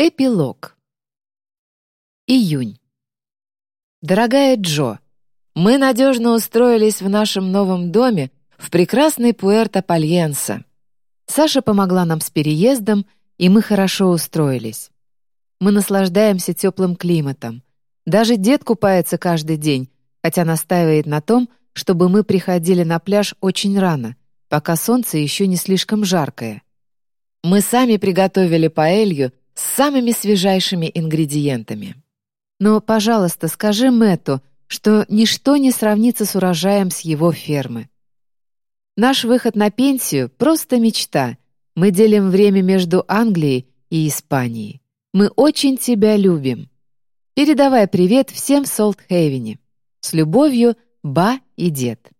Эпилог. Июнь. Дорогая Джо, мы надежно устроились в нашем новом доме в прекрасный Пуэрто-Пальенсо. Саша помогла нам с переездом, и мы хорошо устроились. Мы наслаждаемся теплым климатом. Даже дед купается каждый день, хотя настаивает на том, чтобы мы приходили на пляж очень рано, пока солнце еще не слишком жаркое. Мы сами приготовили паэлью с самыми свежайшими ингредиентами. Но, пожалуйста, скажи Мэтту, что ничто не сравнится с урожаем с его фермы. Наш выход на пенсию — просто мечта. Мы делим время между Англией и Испанией. Мы очень тебя любим. Передавай привет всем в Солт-Хейвене. С любовью, Ба и дед.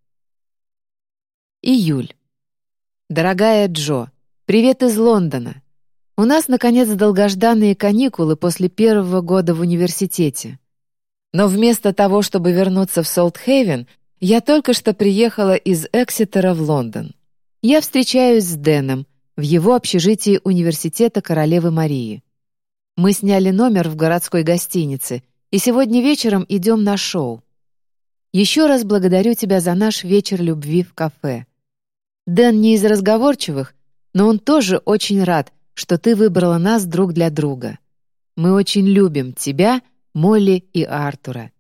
Июль. Дорогая Джо, привет из Лондона. У нас, наконец, долгожданные каникулы после первого года в университете. Но вместо того, чтобы вернуться в Солт-Хейвен, я только что приехала из Эксетера в Лондон. Я встречаюсь с Дэном в его общежитии Университета Королевы Марии. Мы сняли номер в городской гостинице, и сегодня вечером идем на шоу. Еще раз благодарю тебя за наш вечер любви в кафе. Дэн не из разговорчивых, но он тоже очень рад, что ты выбрала нас друг для друга. Мы очень любим тебя, Молли и Артура.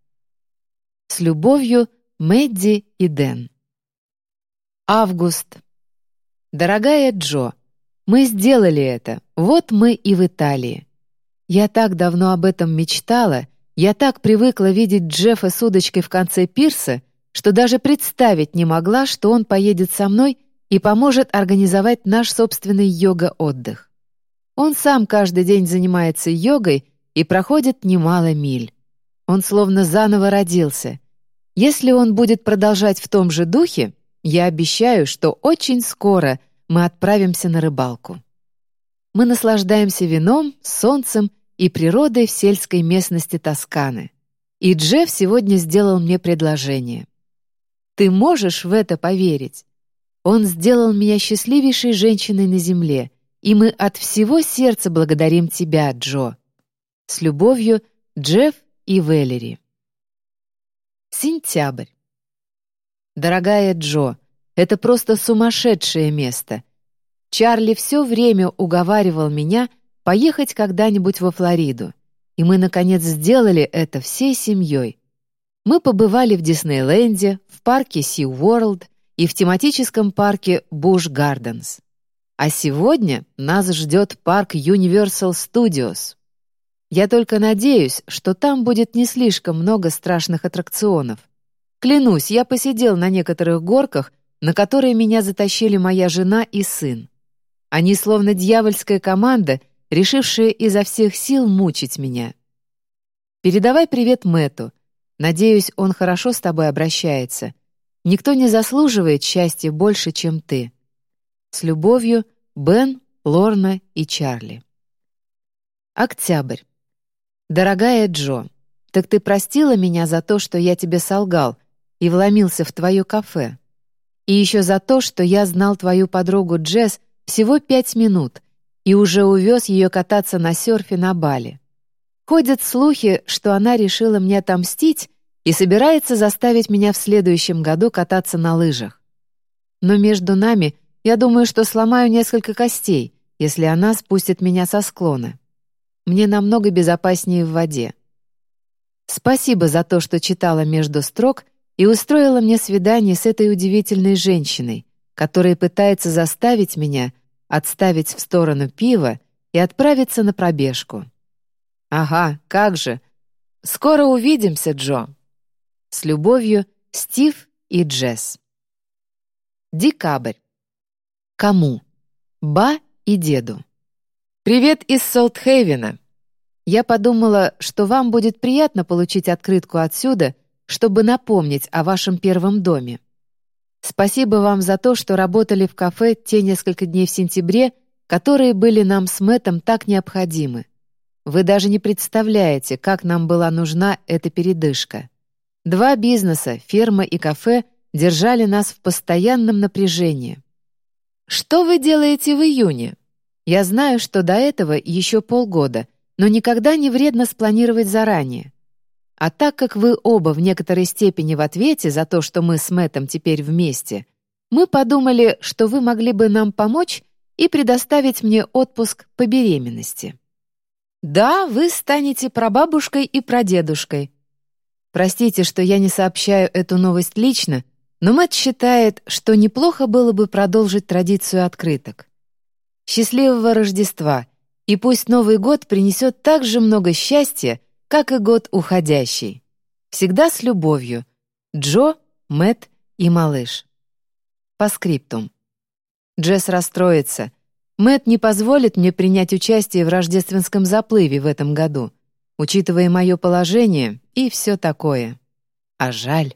С любовью, Мэдди и Дэн. Август. Дорогая Джо, мы сделали это, вот мы и в Италии. Я так давно об этом мечтала, я так привыкла видеть Джеффа с удочкой в конце пирса, что даже представить не могла, что он поедет со мной и поможет организовать наш собственный йога-отдых. Он сам каждый день занимается йогой и проходит немало миль. Он словно заново родился. Если он будет продолжать в том же духе, я обещаю, что очень скоро мы отправимся на рыбалку. Мы наслаждаемся вином, солнцем и природой в сельской местности Тосканы. И Джефф сегодня сделал мне предложение. Ты можешь в это поверить? Он сделал меня счастливейшей женщиной на земле — и мы от всего сердца благодарим тебя, Джо. С любовью, Джефф и Веллери. Сентябрь. Дорогая Джо, это просто сумасшедшее место. Чарли все время уговаривал меня поехать когда-нибудь во Флориду, и мы, наконец, сделали это всей семьей. Мы побывали в Диснейленде, в парке Си Уорлд и в тематическом парке Буш Гарденс. А сегодня нас ждет парк Universal Studios. Я только надеюсь, что там будет не слишком много страшных аттракционов. Клянусь, я посидел на некоторых горках, на которые меня затащили моя жена и сын. Они словно дьявольская команда, решившая изо всех сил мучить меня. Передавай привет Мэту. Надеюсь, он хорошо с тобой обращается. Никто не заслуживает счастья больше, чем ты. С любовью, Бен, Лорна и Чарли. Октябрь. Дорогая Джо, так ты простила меня за то, что я тебе солгал и вломился в твое кафе? И еще за то, что я знал твою подругу Джесс всего пять минут и уже увез ее кататься на серфе на Бали. Ходят слухи, что она решила мне отомстить и собирается заставить меня в следующем году кататься на лыжах. Но между нами — я думаю, что сломаю несколько костей, если она спустит меня со склона. Мне намного безопаснее в воде. Спасибо за то, что читала между строк и устроила мне свидание с этой удивительной женщиной, которая пытается заставить меня отставить в сторону пива и отправиться на пробежку. Ага, как же. Скоро увидимся, Джо. С любовью, Стив и Джесс. Декабрь. Кому? Ба и деду. «Привет из Солтхейвена. Я подумала, что вам будет приятно получить открытку отсюда, чтобы напомнить о вашем первом доме. Спасибо вам за то, что работали в кафе те несколько дней в сентябре, которые были нам с Мэттом так необходимы. Вы даже не представляете, как нам была нужна эта передышка. Два бизнеса, ферма и кафе, держали нас в постоянном напряжении. «Что вы делаете в июне? Я знаю, что до этого еще полгода, но никогда не вредно спланировать заранее. А так как вы оба в некоторой степени в ответе за то, что мы с Мэттом теперь вместе, мы подумали, что вы могли бы нам помочь и предоставить мне отпуск по беременности. Да, вы станете прабабушкой и прадедушкой. Простите, что я не сообщаю эту новость лично, но Мэтт считает, что неплохо было бы продолжить традицию открыток. Счастливого Рождества — и пусть Новый год принесет так же много счастья, как и год уходящий. Всегда с любовью. Джо, Мэт и малыш. По скриптум. Джесс расстроится. Мэт не позволит мне принять участие в рождественском заплыве в этом году, учитывая мое положение и все такое. А жаль.